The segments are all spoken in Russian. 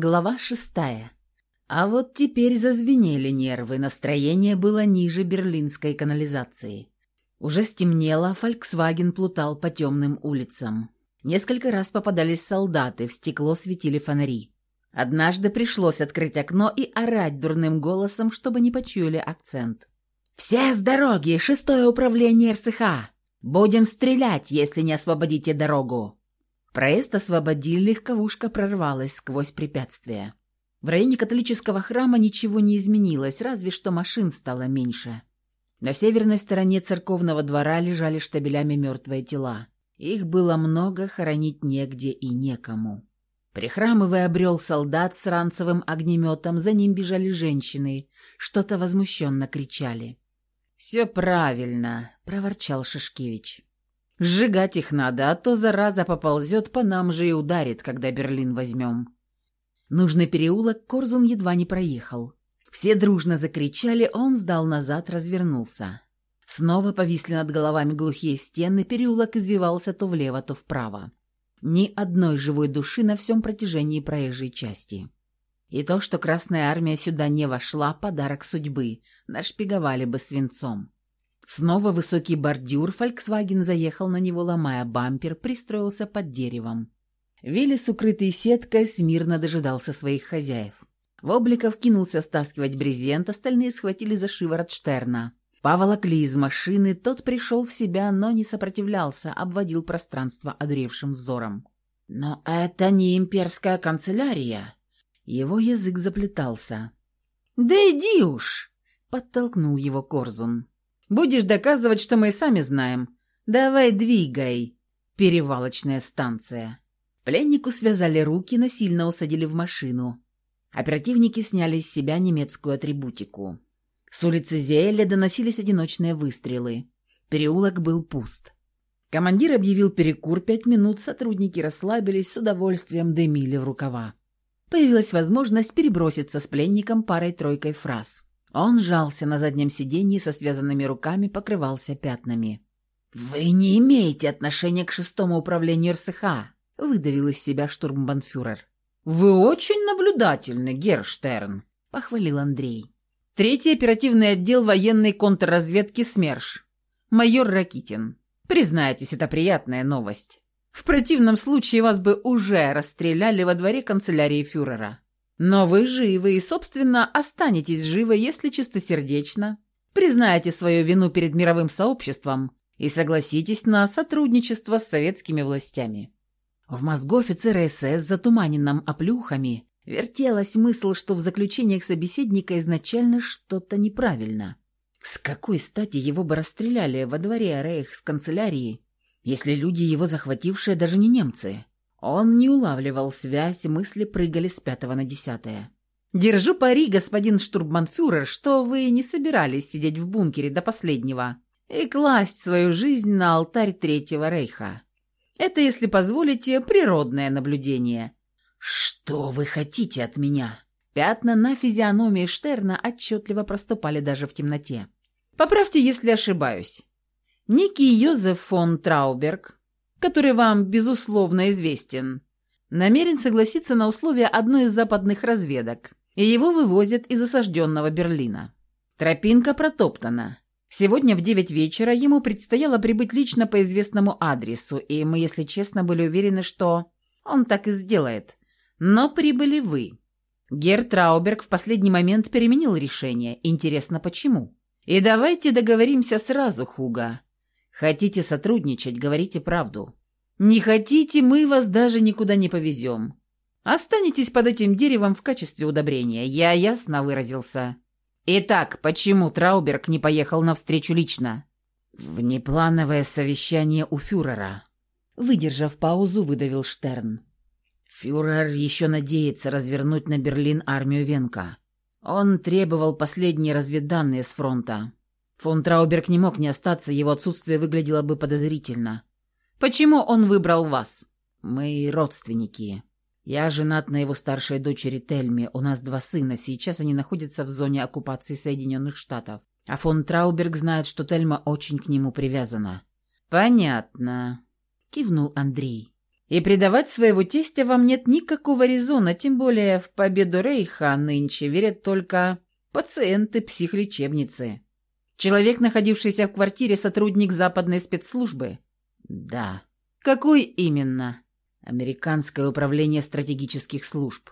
Глава шестая. А вот теперь зазвенели нервы, настроение было ниже берлинской канализации. Уже стемнело, «Фольксваген» плутал по темным улицам. Несколько раз попадались солдаты, в стекло светили фонари. Однажды пришлось открыть окно и орать дурным голосом, чтобы не почуяли акцент. «Все с дороги! Шестое управление РСХ! Будем стрелять, если не освободите дорогу!» Проезд освободили, легковушка прорвалась сквозь препятствия. В районе католического храма ничего не изменилось, разве что машин стало меньше. На северной стороне церковного двора лежали штабелями мертвые тела. Их было много, хоронить негде и некому. Прихрамывая обрел солдат с ранцевым огнеметом, за ним бежали женщины, что-то возмущенно кричали. «Все правильно», — проворчал Шишкевич. «Сжигать их надо, а то зараза поползет по нам же и ударит, когда Берлин возьмем». Нужный переулок Корзун едва не проехал. Все дружно закричали, он сдал назад, развернулся. Снова повисли над головами глухие стены, переулок извивался то влево, то вправо. Ни одной живой души на всем протяжении проезжей части. И то, что Красная Армия сюда не вошла, подарок судьбы, нашпиговали бы свинцом. Снова высокий бордюр, «Фольксваген» заехал на него, ломая бампер, пристроился под деревом. Велес, укрытый сеткой, смирно дожидался своих хозяев. Вобликов кинулся стаскивать брезент, остальные схватили за шиворот Штерна. Поволокли из машины, тот пришел в себя, но не сопротивлялся, обводил пространство одуревшим взором. «Но это не имперская канцелярия!» Его язык заплетался. «Да иди уж!» — подтолкнул его Корзун. «Будешь доказывать, что мы и сами знаем. Давай двигай!» Перевалочная станция. Пленнику связали руки, насильно усадили в машину. Оперативники сняли с себя немецкую атрибутику. С улицы Зеэля доносились одиночные выстрелы. Переулок был пуст. Командир объявил перекур пять минут, сотрудники расслабились, с удовольствием дымили в рукава. Появилась возможность переброситься с пленником парой-тройкой фраз. Он жался на заднем сиденье со связанными руками, покрывался пятнами. «Вы не имеете отношения к шестому управлению РСХ», — выдавил из себя штурмбанфюрер. «Вы очень наблюдательны, Герштерн», — похвалил Андрей. «Третий оперативный отдел военной контрразведки СМЕРШ. Майор Ракитин. Признайтесь, это приятная новость. В противном случае вас бы уже расстреляли во дворе канцелярии фюрера. Но вы живы и, собственно, останетесь живы, если чистосердечно признаете свою вину перед мировым сообществом и согласитесь на сотрудничество с советскими властями. В мозгу офицера СС, затуманенном оплюхами, вертелась мысль, что в заключениях собеседника изначально что-то неправильно. С какой стати его бы расстреляли во дворе Рейх с канцелярии, если люди, его захватившие, даже не немцы? Он не улавливал связь, мысли прыгали с пятого на десятое. «Держу пари, господин штурмбанфюрер, что вы не собирались сидеть в бункере до последнего и класть свою жизнь на алтарь Третьего Рейха. Это, если позволите, природное наблюдение. Что вы хотите от меня? Пятна на физиономии Штерна отчетливо проступали даже в темноте. Поправьте, если ошибаюсь. Некий Йозеф фон Трауберг, который вам, безусловно, известен, намерен согласиться на условия одной из западных разведок, и его вывозят из осажденного Берлина. Тропинка протоптана. Сегодня в девять вечера ему предстояло прибыть лично по известному адресу, и мы, если честно, были уверены, что он так и сделает. Но прибыли вы. Гер Трауберг в последний момент переменил решение. Интересно, почему? И давайте договоримся сразу, Хуга. Хотите сотрудничать, говорите правду. Не хотите, мы вас даже никуда не повезем. Останетесь под этим деревом в качестве удобрения. Я ясно выразился. Итак, почему Трауберг не поехал навстречу лично? Внеплановое совещание у фюрера. Выдержав паузу, выдавил Штерн. Фюрер еще надеется развернуть на Берлин армию Венка. Он требовал последние разведданные с фронта. Фон Трауберг не мог не остаться, его отсутствие выглядело бы подозрительно. «Почему он выбрал вас?» «Мы родственники. Я женат на его старшей дочери Тельме. У нас два сына. Сейчас они находятся в зоне оккупации Соединенных Штатов. А фон Трауберг знает, что Тельма очень к нему привязана. Понятно, кивнул Андрей. И предавать своего тестя вам нет никакого резона, тем более в победу Рейха нынче верят только пациенты психлечебницы. Человек, находившийся в квартире, сотрудник западной спецслужбы? Да. Какой именно? Американское управление стратегических служб.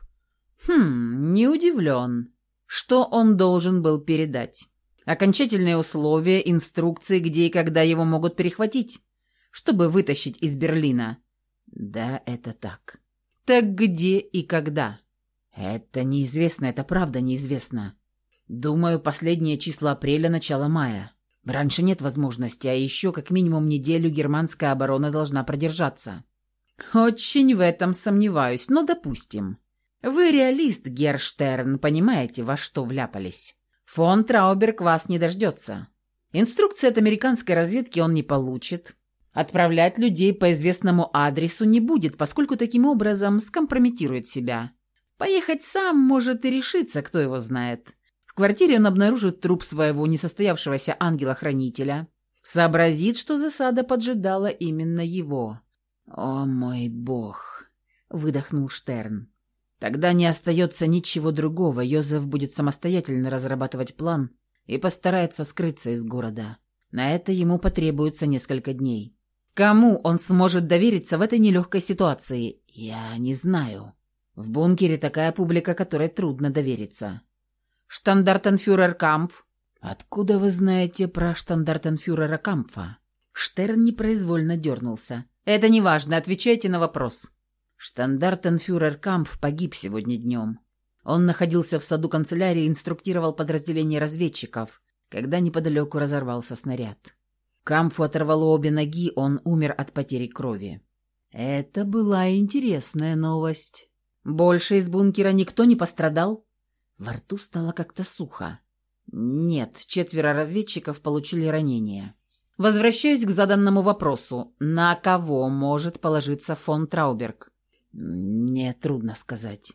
Хм, не удивлен. Что он должен был передать? Окончательные условия, инструкции, где и когда его могут перехватить, чтобы вытащить из Берлина. Да, это так. Так где и когда? Это неизвестно, это правда неизвестно. Думаю, последнее число апреля, начало мая. Раньше нет возможности, а еще как минимум неделю германская оборона должна продержаться. Очень в этом сомневаюсь, но допустим. Вы реалист, Герштерн, понимаете, во что вляпались. Фон Трауберг вас не дождется. Инструкции от американской разведки он не получит. Отправлять людей по известному адресу не будет, поскольку таким образом скомпрометирует себя. Поехать сам может и решиться, кто его знает. Квартире он обнаружит труп своего несостоявшегося ангела-хранителя. Сообразит, что засада поджидала именно его. «О мой бог!» — выдохнул Штерн. «Тогда не остается ничего другого. Йозеф будет самостоятельно разрабатывать план и постарается скрыться из города. На это ему потребуется несколько дней. Кому он сможет довериться в этой нелегкой ситуации? Я не знаю. В бункере такая публика, которой трудно довериться. Штандартенфюрер Кампф. Откуда вы знаете про штандартенфюрера Кампфа? Штерн непроизвольно дернулся. Это не важно, отвечайте на вопрос. Штандартенфюрер Кампф погиб сегодня днем. Он находился в саду канцелярии и инструктировал подразделение разведчиков, когда неподалеку разорвался снаряд. Камфу оторвало обе ноги, он умер от потери крови. Это была интересная новость. Больше из бункера никто не пострадал? Во рту стало как-то сухо. Нет, четверо разведчиков получили ранения. Возвращаюсь к заданному вопросу. На кого может положиться фон Трауберг? Мне трудно сказать.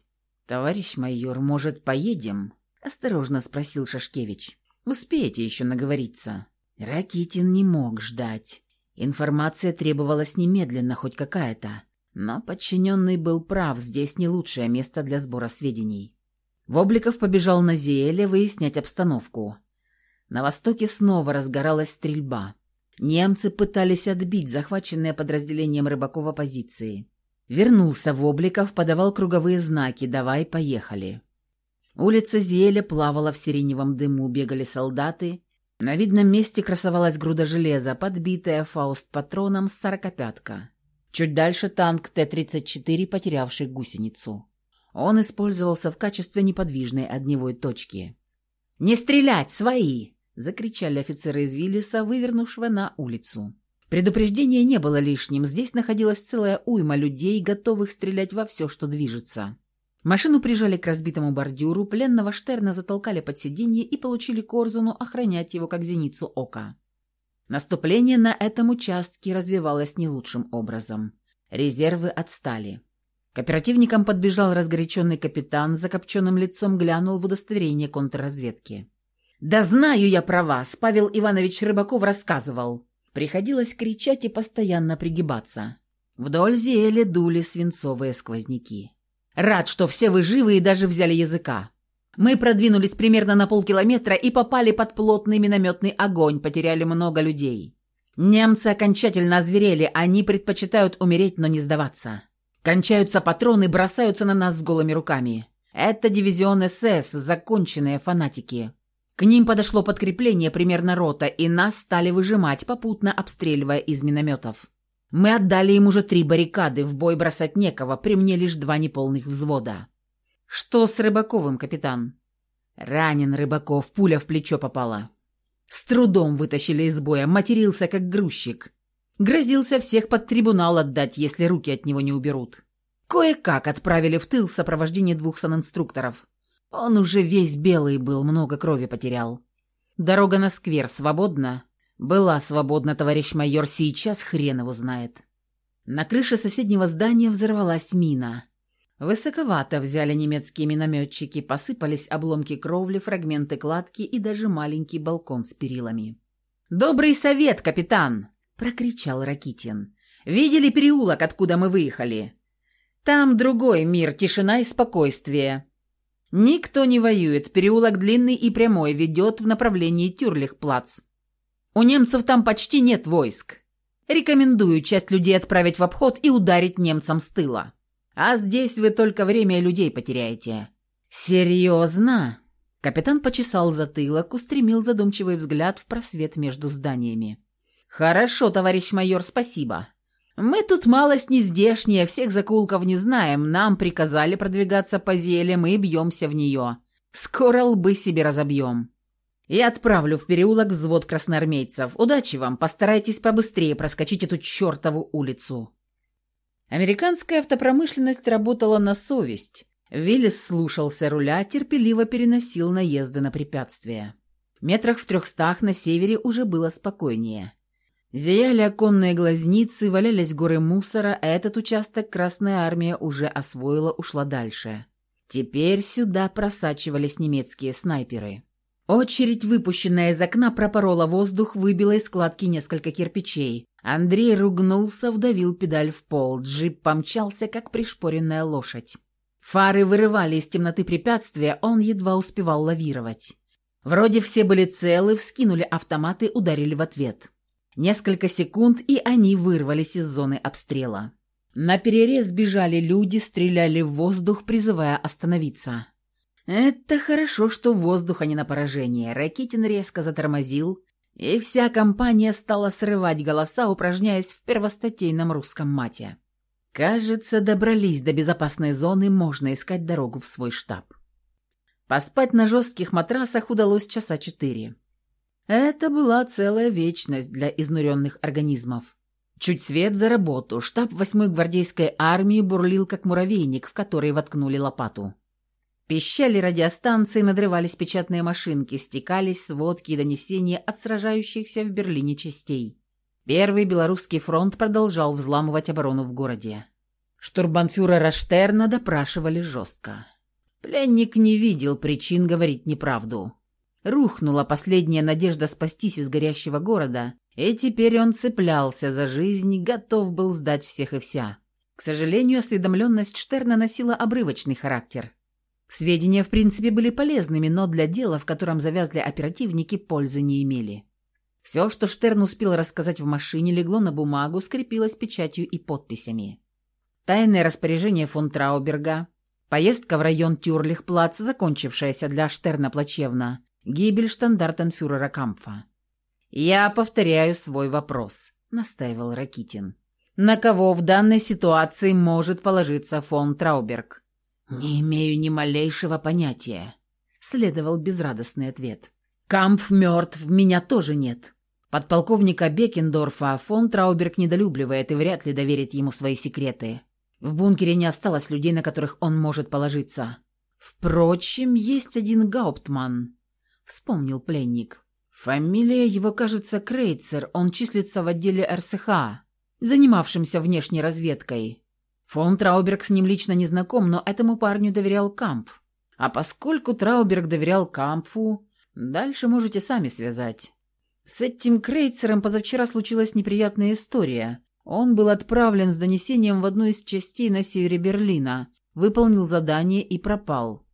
Товарищ майор, может, поедем? Осторожно спросил Шашкевич. Успеете еще наговориться. Ракитин не мог ждать. Информация требовалась немедленно, хоть какая-то. Но подчиненный был прав, здесь не лучшее место для сбора сведений. Вобликов побежал на Зиэле выяснять обстановку. На востоке снова разгоралась стрельба. Немцы пытались отбить захваченные подразделением Рыбакова позиции. Вернулся Вобликов, подавал круговые знаки «давай, поехали». Улица Зиэля плавала в сиреневом дыму, бегали солдаты, на видном месте красовалась груда железа, подбитая фауст-патроном с сорокопятка. Чуть дальше танк Т-34, потерявший гусеницу. Он использовался в качестве неподвижной огневой точки. «Не стрелять, свои!» — закричали офицеры из Виллиса, вывернувшего на улицу. Предупреждение не было лишним, здесь находилась целая уйма людей, готовых стрелять во все, что движется. Машину прижали к разбитому бордюру, пленного Штерна затолкали под сиденье и получили Корзуну охранять его как зеницу ока. Наступление на этом участке развивалось не лучшим образом. Резервы отстали. К оперативникам подбежал разгоряченный капитан, с закопченным лицом глянул в удостоверение контрразведки. «Да знаю я про вас!» — Павел Иванович Рыбаков рассказывал. Приходилось кричать и постоянно пригибаться. Вдоль зели дули свинцовые сквозняки. Рад, что все вы живы и даже взяли языка. Мы продвинулись примерно на полкилометра и попали под плотный минометный огонь, потеряли много людей. Немцы окончательно озверели, они предпочитают умереть, но не сдаваться. Кончаются патроны, бросаются на нас с голыми руками. Это дивизион СС, законченные фанатики. К ним подошло подкрепление, примерно рота, и нас стали выжимать, попутно обстреливая из минометов. Мы отдали им уже три баррикады, в бой бросать некого, при мне лишь два неполных взвода. Что с Рыбаковым, капитан? Ранен Рыбаков, пуля в плечо попала. С трудом вытащили из боя, матерился как грузчик. Грозился всех под трибунал отдать, если руки от него не уберут. Кое-как отправили в тыл сопровождение двух санинструкторов. Он уже весь белый был, много крови потерял. Дорога на сквер свободна? «Была свободна, товарищ майор, сейчас хрен его знает». На крыше соседнего здания взорвалась мина. Высоковато взяли немецкие минометчики, посыпались обломки кровли, фрагменты кладки и даже маленький балкон с перилами. «Добрый совет, капитан!» — прокричал Ракитин. Видели переулок, откуда мы выехали? Там другой мир, тишина и спокойствие. Никто не воюет, переулок длинный и прямой, ведет в направлении Тюрлихплац. У немцев там почти нет войск. Рекомендую часть людей отправить в обход и ударить немцам с тыла. А здесь вы только время людей потеряете». «Серьезно?» Капитан почесал затылок, устремил задумчивый взгляд в просвет между зданиями. «Хорошо, товарищ майор, спасибо. Мы тут малость не здешние, всех закулков не знаем. Нам приказали продвигаться по зеле, мы бьемся в нее. Скоро лбы себе разобьем. Я отправлю в переулок взвод красноармейцев. Удачи вам, постарайтесь побыстрее проскочить эту чертову улицу». Американская автопромышленность работала на совесть. Виллис слушался руля, терпеливо переносил наезды на препятствия. Метрах в трехстах на севере уже было спокойнее. Зияли оконные глазницы, валялись горы мусора, а этот участок Красная Армия уже освоила, ушла дальше. Теперь сюда просачивались немецкие снайперы. Очередь, выпущенная из окна, пропорола воздух, выбила из складки несколько кирпичей. Андрей ругнулся, вдавил педаль в пол. Джип помчался, как пришпоренная лошадь. Фары вырывали из темноты препятствия, он едва успевал лавировать. Вроде все были целы, вскинули автоматы, ударили в ответ. Несколько секунд, и они вырвались из зоны обстрела. На перерез бежали люди, стреляли в воздух, призывая остановиться. Это хорошо, что воздух, а не на поражение. Ракитин резко затормозил, и вся компания стала срывать голоса, упражняясь в первостатейном русском мате. Кажется, добрались до безопасной зоны, можно искать дорогу в свой штаб. Поспать на жестких матрасах удалось часа четыре. Это была целая вечность для изнуренных организмов. Чуть свет за работу, штаб 8-й гвардейской армии бурлил, как муравейник, в который воткнули лопату. Пищали радиостанции, надрывались печатные машинки, стекались сводки и донесения от сражающихся в Берлине частей. Первый Белорусский фронт продолжал взламывать оборону в городе. Штурбанфюрера Штерна допрашивали жестко. Пленник не видел причин говорить неправду. Рухнула последняя надежда спастись из горящего города, и теперь он цеплялся за жизнь, готов был сдать всех и вся. К сожалению, осведомленность Штерна носила обрывочный характер – Сведения, в принципе, были полезными, но для дела, в котором завязли оперативники, пользы не имели. Все, что Штерн успел рассказать в машине, легло на бумагу, скрепилось печатью и подписями. Тайное распоряжение фон Трауберга, поездка в район Тюрлихплац, закончившаяся для Штерна плачевно, гибель штандартенфюрера Кампфа. «Я повторяю свой вопрос», — настаивал Ракитин. «На кого в данной ситуации может положиться фон Трауберг?» «Не имею ни малейшего понятия», — следовал безрадостный ответ. «Кампф мертв, меня тоже нет. Подполковника Бекендорфа фон Трауберг недолюбливает и вряд ли доверит ему свои секреты. В бункере не осталось людей, на которых он может положиться. Впрочем, есть один Гауптман», — вспомнил пленник. «Фамилия его, кажется, Крейцер, он числится в отделе РСХ, занимавшимся внешней разведкой. Фон Трауберг с ним лично не знаком, но этому парню доверял Камп. А поскольку Трауберг доверял Кампфу, дальше можете сами связать. С этим Крейцером позавчера случилась неприятная история. Он был отправлен с донесением в одну из частей на севере Берлина, выполнил задание и пропал.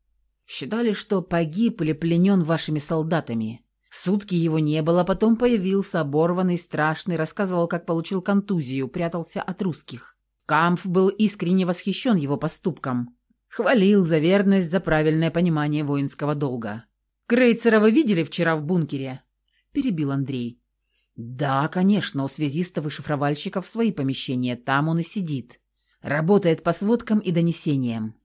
Считали, что погиб или пленен вашими солдатами. Сутки его не было, потом появился оборванный, страшный, рассказывал, как получил контузию, прятался от русских. Кампф был искренне восхищен его поступком. Хвалил за верность, за правильное понимание воинского долга. «Крейцера вы видели вчера в бункере?» – перебил Андрей. «Да, конечно, у связистов и шифровальщиков свои помещения, там он и сидит. Работает по сводкам и донесениям.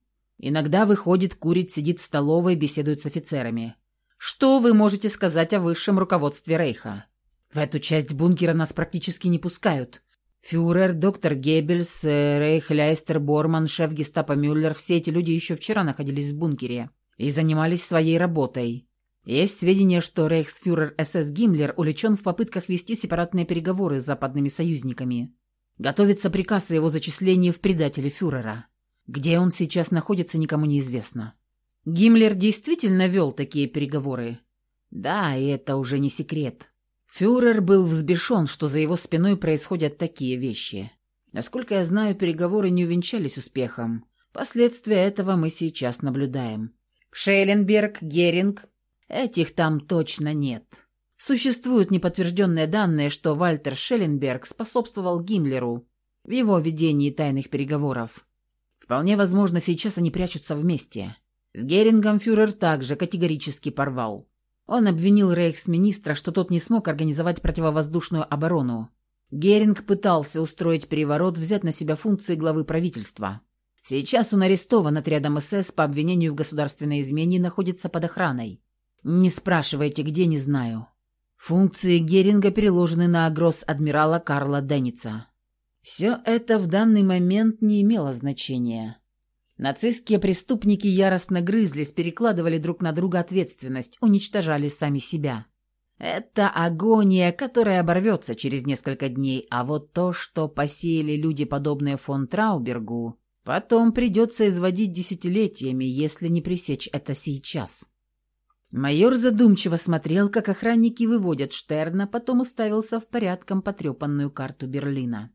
Иногда выходит, курит, сидит в столовой, беседует с офицерами. Что вы можете сказать о высшем руководстве Рейха? В эту часть бункера нас практически не пускают. Фюрер, доктор Геббельс, э, Рейхляйстер, Борман, шеф гестапо Мюллер – все эти люди еще вчера находились в бункере и занимались своей работой. Есть сведения, что рейхсфюрер СС Гиммлер увлечен в попытках вести сепаратные переговоры с западными союзниками. Готовится приказ о его зачислении в предатели фюрера. Где он сейчас находится, никому не известно. Гиммлер действительно вел такие переговоры. Да, и это уже не секрет. Фюрер был взбешен, что за его спиной происходят такие вещи. Насколько я знаю, переговоры не увенчались успехом. Последствия этого мы сейчас наблюдаем. Шелленберг, Геринг. Этих там точно нет. Существуют неподтвержденные данные, что Вальтер Шелленберг способствовал Гиммлеру в его ведении тайных переговоров. Вполне возможно, сейчас они прячутся вместе. С Герингом фюрер также категорически порвал. Он обвинил рейхсминистра, что тот не смог организовать противовоздушную оборону. Геринг пытался устроить переворот, взять на себя функции главы правительства. Сейчас он арестован отрядом СС по обвинению в государственной измене и находится под охраной. Не спрашивайте, где, не знаю. Функции Геринга переложены на гросс-адмирала Карла Денница. Все это в данный момент не имело значения. Нацистские преступники яростно грызлись, перекладывали друг на друга ответственность, уничтожали сами себя. Это агония, которая оборвется через несколько дней, а вот то, что посеяли люди, подобные фон Траубергу, Потом придется изводить десятилетиями, если не пресечь это сейчас. Майор задумчиво смотрел, как охранники выводят Штерна, потом уставился в порядком потрепанную карту Берлина.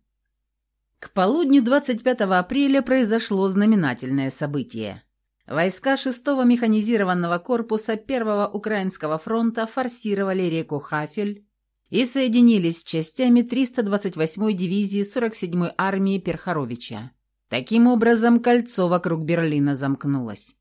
К полудню 25 апреля произошло знаменательное событие. Войска 6-го механизированного корпуса 1-го Украинского фронта форсировали реку Хафель и соединились с частями 328-й дивизии 47-й армии Перхаровича. Таким образом, кольцо вокруг Берлина замкнулось.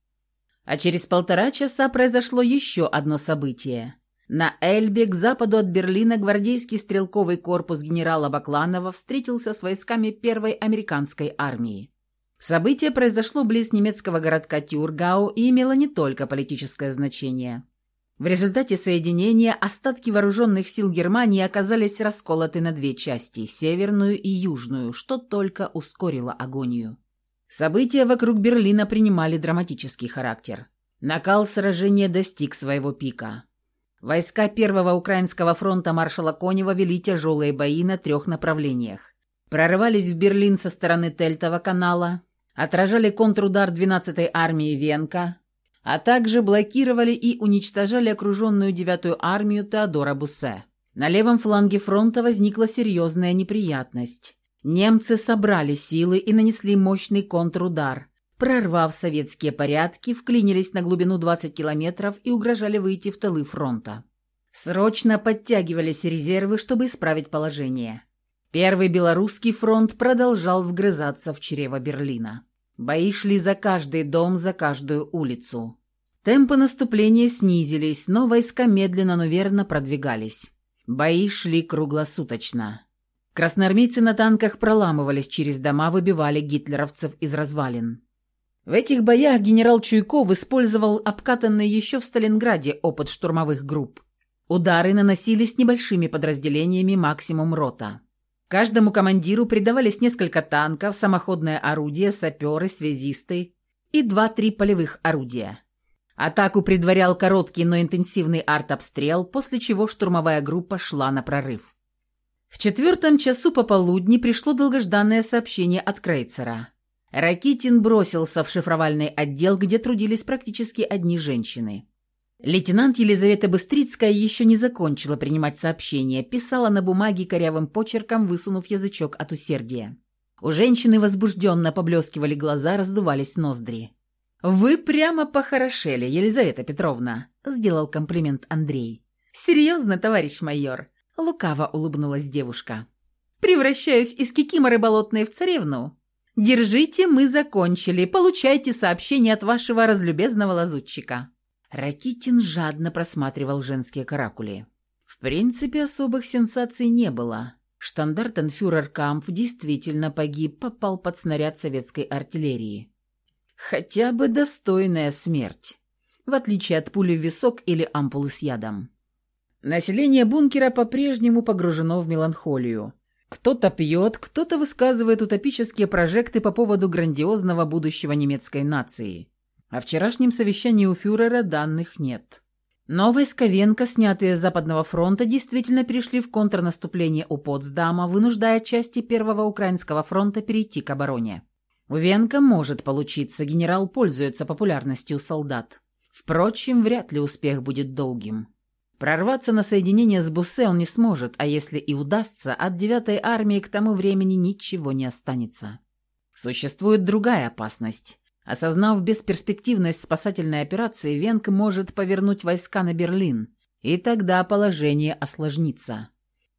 А через полтора часа произошло еще одно событие. На Эльбе, к западу от Берлина, гвардейский стрелковый корпус генерала Бакланова встретился с войсками первой американской армии. Событие произошло близ немецкого городка Тюргау и имело не только политическое значение – в результате соединения остатки вооруженных сил Германии оказались расколоты на две части – северную и южную, что только ускорило агонию. События вокруг Берлина принимали драматический характер. Накал сражения достиг своего пика. Войска Первого Украинского фронта маршала Конева вели тяжелые бои на трех направлениях. Прорывались в Берлин со стороны Тельтова канала, отражали контрудар 12-й армии Венка, а также блокировали и уничтожали окруженную девятую армию Теодора Буссе. На левом фланге фронта возникла серьезная неприятность. Немцы собрали силы и нанесли мощный контрудар. Прорвав советские порядки, вклинились на глубину 20 километров и угрожали выйти в тылы фронта. Срочно подтягивались резервы, чтобы исправить положение. Первый белорусский фронт продолжал вгрызаться в чрево Берлина. Бои шли за каждый дом, за каждую улицу. Темпы наступления снизились, но войска медленно, но верно продвигались. Бои шли круглосуточно. Красноармейцы на танках проламывались через дома, выбивали гитлеровцев из развалин. В этих боях генерал Чуйков использовал обкатанный еще в Сталинграде опыт штурмовых групп. Удары наносились небольшими подразделениями максимум рота. Каждому командиру придавались несколько танков, самоходное орудие, саперы, связисты и два-три полевых орудия. Атаку предварял короткий, но интенсивный артобстрел, после чего штурмовая группа шла на прорыв. В четвертом часу пополудни пришло долгожданное сообщение от Крейцера. Ракитин бросился в шифровальный отдел, где трудились практически одни женщины. Лейтенант Елизавета Быстрицкая еще не закончила принимать сообщения, писала на бумаге корявым почерком, высунув язычок от усердия. У женщины возбужденно поблескивали глаза, раздувались ноздри. «Вы прямо похорошели, Елизавета Петровна», — сделал комплимент Андрей. «Серьезно, товарищ майор?» — лукаво улыбнулась девушка. «Превращаюсь из кикиморы болотной в царевну. Держите, мы закончили. Получайте сообщение от вашего разлюбезного лазутчика». Ракитин жадно просматривал женские каракули. В принципе, особых сенсаций не было. Штандартенфюрер Кампф действительно погиб, попал под снаряд советской артиллерии. Хотя бы достойная смерть, в отличие от пули в висок или ампулы с ядом. Население бункера по-прежнему погружено в меланхолию. Кто-то пьет, кто-то высказывает утопические прожекты по поводу грандиозного будущего немецкой нации. О вчерашнем совещании у фюрера данных нет. Но войска снятые с Западного фронта, действительно перешли в контрнаступление у Потсдама, вынуждая части Первого Украинского фронта перейти к обороне. У Венка может получиться, генерал пользуется популярностью солдат. Впрочем, вряд ли успех будет долгим. Прорваться на соединение с Буссе он не сможет, а если и удастся, от девятой армии к тому времени ничего не останется. Существует другая опасность. Осознав бесперспективность спасательной операции, Венг может повернуть войска на Берлин, и тогда положение осложнится.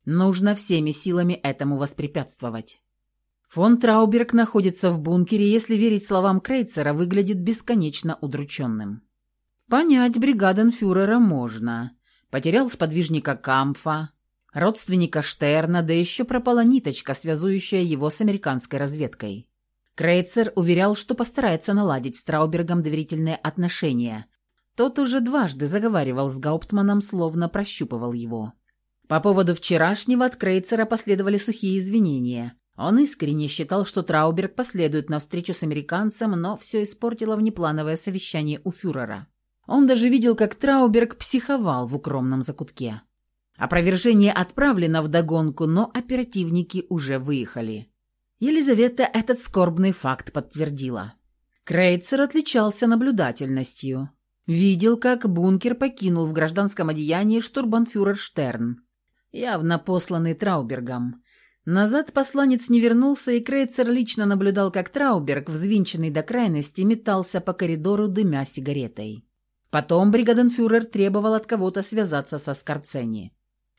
Нужно всеми силами этому воспрепятствовать. Фон Трауберг находится в бункере, если верить словам Крейцера, выглядит бесконечно удрученным. Понять бригаденфюрера можно. Потерял сподвижника Камфа, родственника Штерна, да еще пропала ниточка, связующая его с американской разведкой. Крейцер уверял, что постарается наладить с Траубергом доверительные отношения. Тот уже дважды заговаривал с Гауптманом, словно прощупывал его. По поводу вчерашнего от Крейцера последовали сухие извинения. Он искренне считал, что Трауберг последует на встречу с американцем, но все испортило внеплановое совещание у фюрера. Он даже видел, как Трауберг психовал в укромном закутке. Опровержение отправлено в догонку, но оперативники уже выехали. Елизавета этот скорбный факт подтвердила. Крейцер отличался наблюдательностью. Видел, как бункер покинул в гражданском одеянии штурбанфюрер Штерн, явно посланный Траубергом. Назад посланец не вернулся, и Крейцер лично наблюдал, как Трауберг, взвинченный до крайности, метался по коридору, дымя сигаретой. Потом бригаденфюрер требовал от кого-то связаться со Скорцени.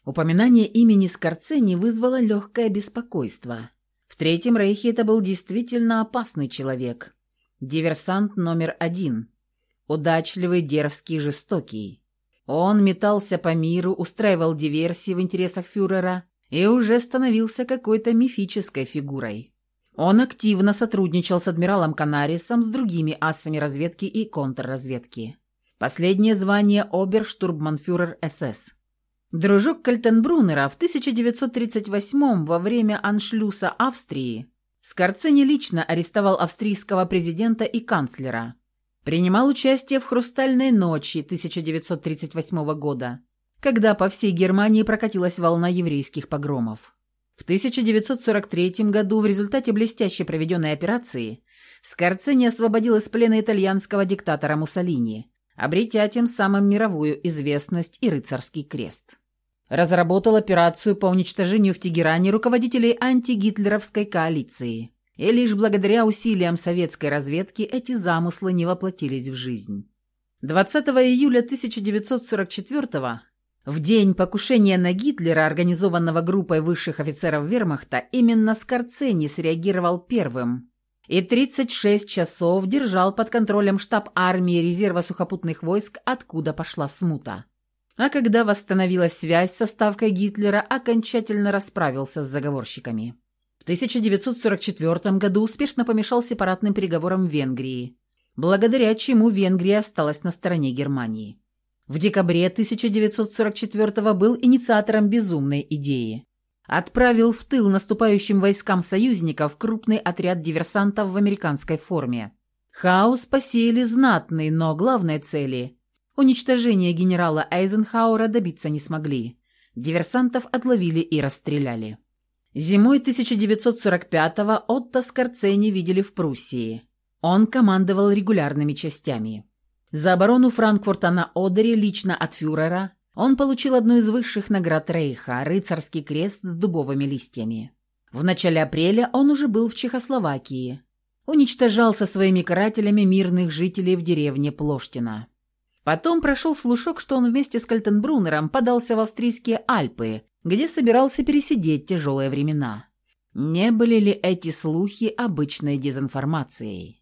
Упоминание имени Скорцени вызвало легкое беспокойство. В Третьем Рейхе это был действительно опасный человек. Диверсант номер один. Удачливый, дерзкий, жестокий. Он метался по миру, устраивал диверсии в интересах фюрера и уже становился какой-то мифической фигурой. Он активно сотрудничал с адмиралом Канарисом, с другими асами разведки и контрразведки. Последнее звание – оберштурбманфюрер СС. Дружок Кальтенбруннера в 1938 во время аншлюса Австрии Скорцени лично арестовал австрийского президента и канцлера. Принимал участие в «Хрустальной ночи» 1938 года когда по всей Германии прокатилась волна еврейских погромов. В 1943 году в результате блестяще проведенной операции Скорцени освободил из плена итальянского диктатора Муссолини, обретя тем самым мировую известность и рыцарский крест. Разработал операцию по уничтожению в Тегеране руководителей антигитлеровской коалиции. И лишь благодаря усилиям советской разведки эти замыслы не воплотились в жизнь. 20 июля 1944 года в день покушения на Гитлера, организованного группой высших офицеров вермахта, именно Скорцени среагировал первым и 36 часов держал под контролем штаб армии резерва сухопутных войск, откуда пошла смута. А когда восстановилась связь со ставкой Гитлера, окончательно расправился с заговорщиками. В 1944 году успешно помешал сепаратным переговорам в Венгрии, благодаря чему Венгрия осталась на стороне Германии. В декабре 1944 был инициатором безумной идеи. Отправил в тыл наступающим войскам союзников крупный отряд диверсантов в американской форме. Хаос посеяли знатные, но главной цели – уничтожения генерала Эйзенхауэра добиться не смогли. Диверсантов отловили и расстреляли. Зимой 1945-го Отто Скорцени видели в Пруссии. Он командовал регулярными частями. За оборону Франкфурта на Одере лично от фюрера он получил одну из высших наград Рейха – рыцарский крест с дубовыми листьями. В начале апреля он уже был в Чехословакии. Уничтожал со своими карателями мирных жителей в деревне Плоштина. Потом прошел слушок, что он вместе с Кальтенбруннером подался в австрийские Альпы, где собирался пересидеть тяжелые времена. Не были ли эти слухи обычной дезинформацией?